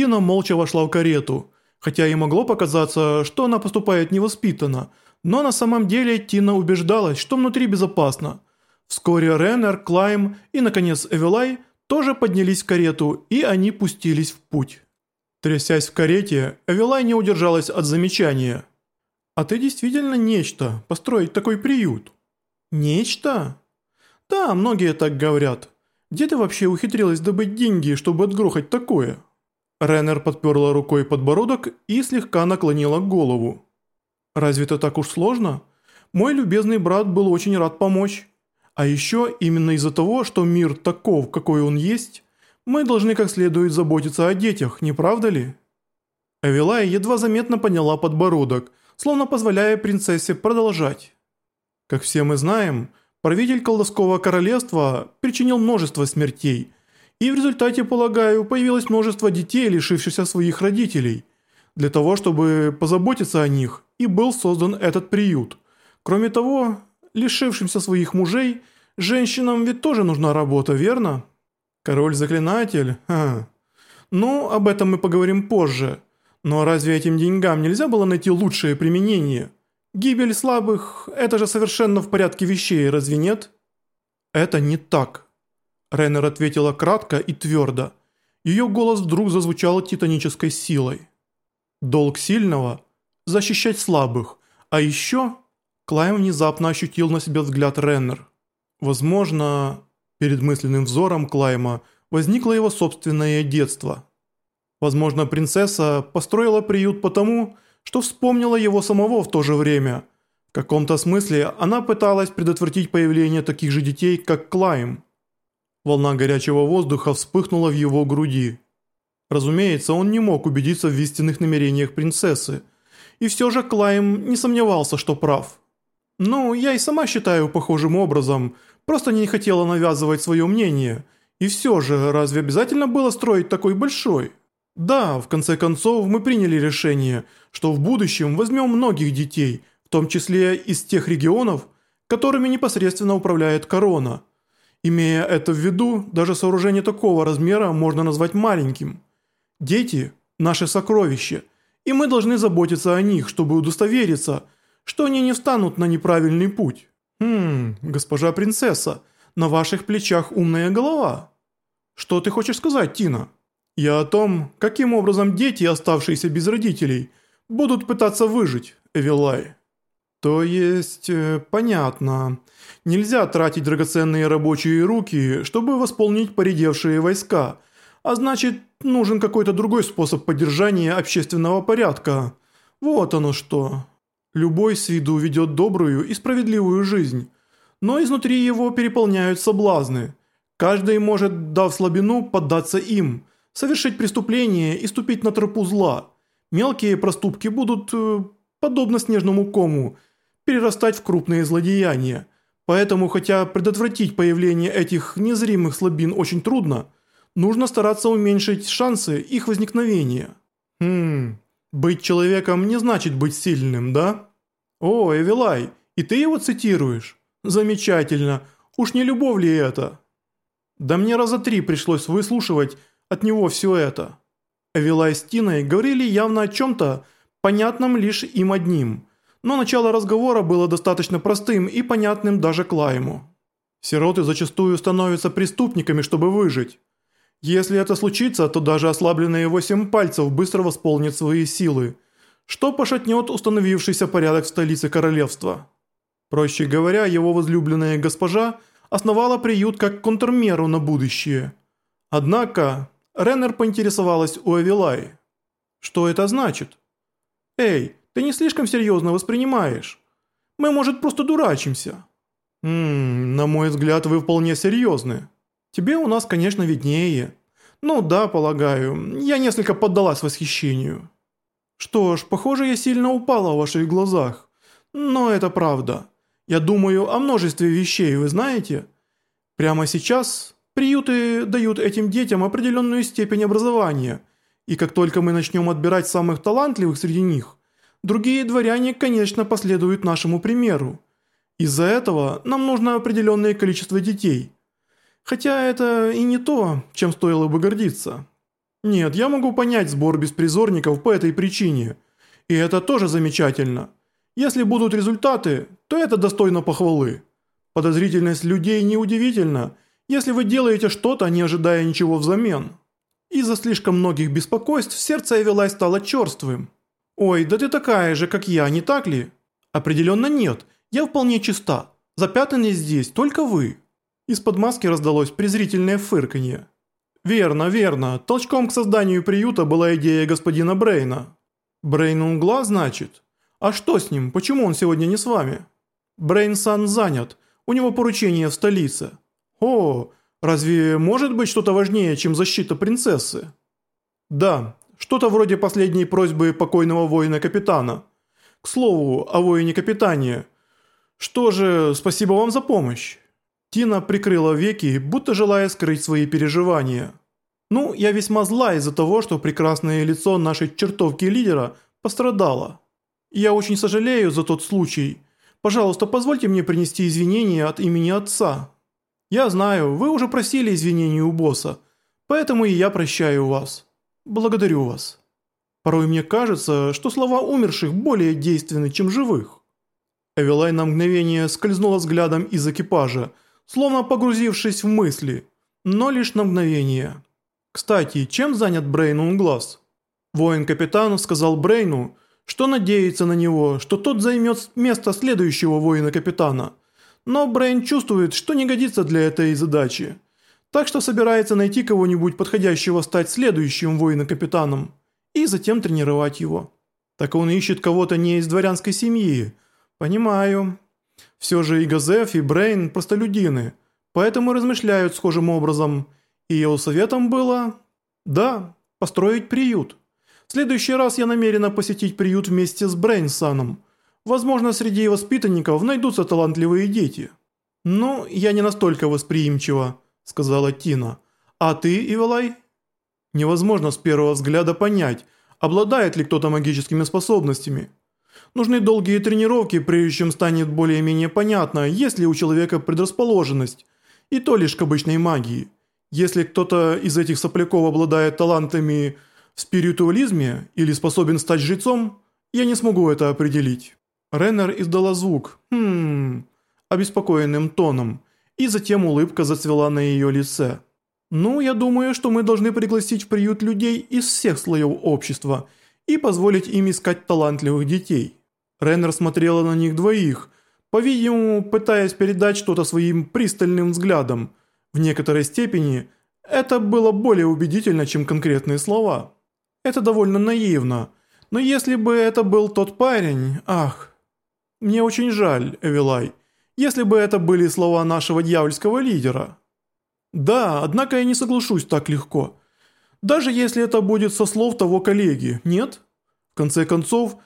Тина молча вошла в карету, хотя и могло показаться, что она поступает невоспитанно, но на самом деле Тина убеждалась, что внутри безопасно. Вскоре Реннер, Клайм и, наконец, Эвелай тоже поднялись в карету, и они пустились в путь. Трясясь в карете, Эвелай не удержалась от замечания. «А ты действительно нечто, построить такой приют». «Нечто?» «Да, многие так говорят. Где ты вообще ухитрилась добыть деньги, чтобы отгрохать такое?» Реннер подперла рукой подбородок и слегка наклонила голову. «Разве это так уж сложно? Мой любезный брат был очень рад помочь. А еще именно из-за того, что мир таков, какой он есть, мы должны как следует заботиться о детях, не правда ли?» Эвелая едва заметно подняла подбородок, словно позволяя принцессе продолжать. Как все мы знаем, правитель колдовского королевства причинил множество смертей, и в результате, полагаю, появилось множество детей, лишившихся своих родителей. Для того, чтобы позаботиться о них, и был создан этот приют. Кроме того, лишившимся своих мужей, женщинам ведь тоже нужна работа, верно? Король-заклинатель? Ха. Ну, об этом мы поговорим позже. Но разве этим деньгам нельзя было найти лучшее применение? Гибель слабых – это же совершенно в порядке вещей, разве нет? Это не так. Реннер ответила кратко и твердо. Ее голос вдруг зазвучал титанической силой. Долг сильного – защищать слабых, а еще Клайм внезапно ощутил на себе взгляд Реннер. Возможно, перед мысленным взором Клайма возникло его собственное детство. Возможно, принцесса построила приют потому, что вспомнила его самого в то же время. В каком-то смысле она пыталась предотвратить появление таких же детей, как Клайм. Волна горячего воздуха вспыхнула в его груди. Разумеется, он не мог убедиться в истинных намерениях принцессы. И все же Клайм не сомневался, что прав. «Ну, я и сама считаю похожим образом, просто не хотела навязывать свое мнение. И все же, разве обязательно было строить такой большой?» «Да, в конце концов мы приняли решение, что в будущем возьмем многих детей, в том числе из тех регионов, которыми непосредственно управляет корона. Имея это в виду, даже сооружение такого размера можно назвать маленьким. Дети – наше сокровище, и мы должны заботиться о них, чтобы удостовериться – что они не встанут на неправильный путь. Хм, госпожа принцесса, на ваших плечах умная голова. Что ты хочешь сказать, Тина? Я о том, каким образом дети, оставшиеся без родителей, будут пытаться выжить, Эвилай. То есть, э, понятно. Нельзя тратить драгоценные рабочие руки, чтобы восполнить поредевшие войска, а значит, нужен какой-то другой способ поддержания общественного порядка. Вот оно что. Любой с виду ведет добрую и справедливую жизнь, но изнутри его переполняют соблазны. Каждый может, дав слабину, поддаться им, совершить преступление и ступить на тропу зла. Мелкие проступки будут, э, подобно снежному кому, перерастать в крупные злодеяния. Поэтому, хотя предотвратить появление этих незримых слабин очень трудно, нужно стараться уменьшить шансы их возникновения. Хм... «Быть человеком не значит быть сильным, да?» «О, Эвилай, и ты его цитируешь? Замечательно. Уж не любовь ли это?» «Да мне раза три пришлось выслушивать от него все это». Эвилай с Тиной говорили явно о чем-то, понятном лишь им одним, но начало разговора было достаточно простым и понятным даже Клайму. Сироты зачастую становятся преступниками, чтобы выжить. Если это случится, то даже ослабленные восемь пальцев быстро восполнят свои силы, что пошатнет установившийся порядок в столице королевства. Проще говоря, его возлюбленная госпожа основала приют как контрмеру на будущее. Однако Реннер поинтересовалась у Эвилай. Что это значит? «Эй, ты не слишком серьезно воспринимаешь? Мы, может, просто дурачимся?» «Ммм, на мой взгляд, вы вполне серьезны». Тебе у нас, конечно, виднее. Ну да, полагаю, я несколько поддалась восхищению. Что ж, похоже, я сильно упала в ваших глазах. Но это правда. Я думаю о множестве вещей, вы знаете? Прямо сейчас приюты дают этим детям определенную степень образования, и как только мы начнем отбирать самых талантливых среди них, другие дворяне, конечно, последуют нашему примеру. Из-за этого нам нужно определенное количество детей – Хотя это и не то, чем стоило бы гордиться. Нет, я могу понять сбор беспризорников по этой причине. И это тоже замечательно. Если будут результаты, то это достойно похвалы. Подозрительность людей неудивительна, если вы делаете что-то, не ожидая ничего взамен. Из-за слишком многих беспокойств сердце Эвелай стало черствым. «Ой, да ты такая же, как я, не так ли?» «Определенно нет, я вполне чиста. Запятнаны здесь только вы». Из-под маски раздалось презрительное фырканье. «Верно, верно. Толчком к созданию приюта была идея господина Брейна». «Брейн угла, значит? А что с ним? Почему он сегодня не с вами?» «Брейн-сан занят. У него поручение в столице». «О, разве может быть что-то важнее, чем защита принцессы?» «Да, что-то вроде последней просьбы покойного воина-капитана. К слову, о воине-капитане. Что же, спасибо вам за помощь». Тина прикрыла веки, будто желая скрыть свои переживания. «Ну, я весьма зла из-за того, что прекрасное лицо нашей чертовки лидера пострадало. Я очень сожалею за тот случай. Пожалуйста, позвольте мне принести извинения от имени отца. Я знаю, вы уже просили извинений у босса, поэтому и я прощаю вас. Благодарю вас. Порой мне кажется, что слова умерших более действенны, чем живых». Эвелайн на мгновение скользнула взглядом из экипажа, словно погрузившись в мысли, но лишь на мгновение. Кстати, чем занят Брейн Унглас? Воин-капитан сказал Брейну, что надеется на него, что тот займет место следующего воина-капитана. Но Брейн чувствует, что не годится для этой задачи. Так что собирается найти кого-нибудь подходящего стать следующим воином-капитаном и затем тренировать его. Так он ищет кого-то не из дворянской семьи. Понимаю. Все же и Газеф, и Брейн простолюдины, поэтому размышляют схожим образом. И его советом было... Да, построить приют. В следующий раз я намерена посетить приют вместе с Брейнсаном. Возможно, среди воспитанников найдутся талантливые дети. «Ну, я не настолько восприимчива», – сказала Тина. «А ты, Ивалай?» Невозможно с первого взгляда понять, обладает ли кто-то магическими способностями. Нужны долгие тренировки, прежде чем станет более-менее понятно, есть ли у человека предрасположенность, и то лишь к обычной магии. Если кто-то из этих сопляков обладает талантами в спиритуализме или способен стать жрецом, я не смогу это определить. Реннер издала звук «хм...» обеспокоенным тоном, и затем улыбка зацвела на ее лице. «Ну, я думаю, что мы должны пригласить в приют людей из всех слоев общества и позволить им искать талантливых детей». Реннер смотрела на них двоих, по-видимому, пытаясь передать что-то своим пристальным взглядом. В некоторой степени это было более убедительно, чем конкретные слова. Это довольно наивно, но если бы это был тот парень, ах... Мне очень жаль, Эвилай, если бы это были слова нашего дьявольского лидера. Да, однако я не соглашусь так легко. Даже если это будет со слов того коллеги, нет? В конце концов,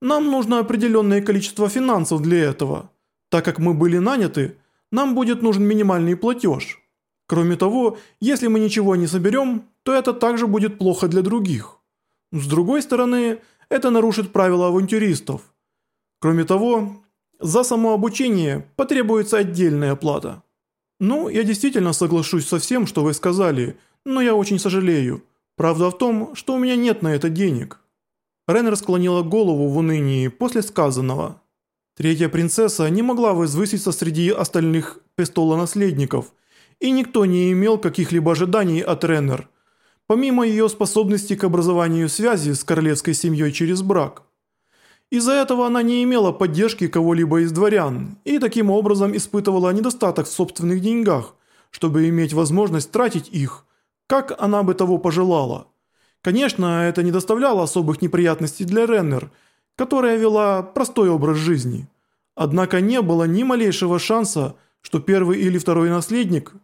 нам нужно определенное количество финансов для этого. Так как мы были наняты, нам будет нужен минимальный платеж. Кроме того, если мы ничего не соберем, то это также будет плохо для других. С другой стороны, это нарушит правила авантюристов. Кроме того, за само обучение потребуется отдельная плата. Ну, я действительно соглашусь со всем, что вы сказали, но я очень сожалею. Правда в том, что у меня нет на это денег. Рен склонила голову в унынии после сказанного. Третья принцесса не могла возвыситься среди остальных престолонаследников, и никто не имел каких-либо ожиданий от Реннер, помимо ее способности к образованию связи с королевской семьей через брак. Из-за этого она не имела поддержки кого-либо из дворян и таким образом испытывала недостаток в собственных деньгах, чтобы иметь возможность тратить их, как она бы того пожелала. Конечно, это не доставляло особых неприятностей для Реннер, которая вела простой образ жизни. Однако не было ни малейшего шанса, что первый или второй наследник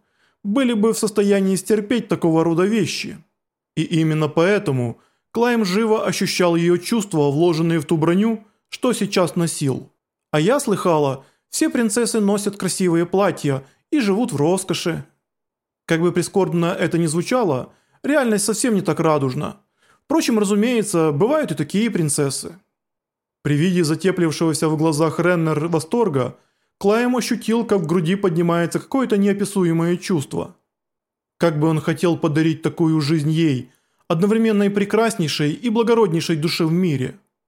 были бы в состоянии стерпеть такого рода вещи. И именно поэтому Клайм живо ощущал ее чувства, вложенные в ту броню, что сейчас носил. А я слыхала, все принцессы носят красивые платья и живут в роскоши. Как бы прискорбно это ни звучало, Реальность совсем не так радужна. Впрочем, разумеется, бывают и такие принцессы. При виде затеплившегося в глазах Реннер восторга, Клайм ощутил, как в груди поднимается какое-то неописуемое чувство. Как бы он хотел подарить такую жизнь ей, одновременно и прекраснейшей и благороднейшей души в мире.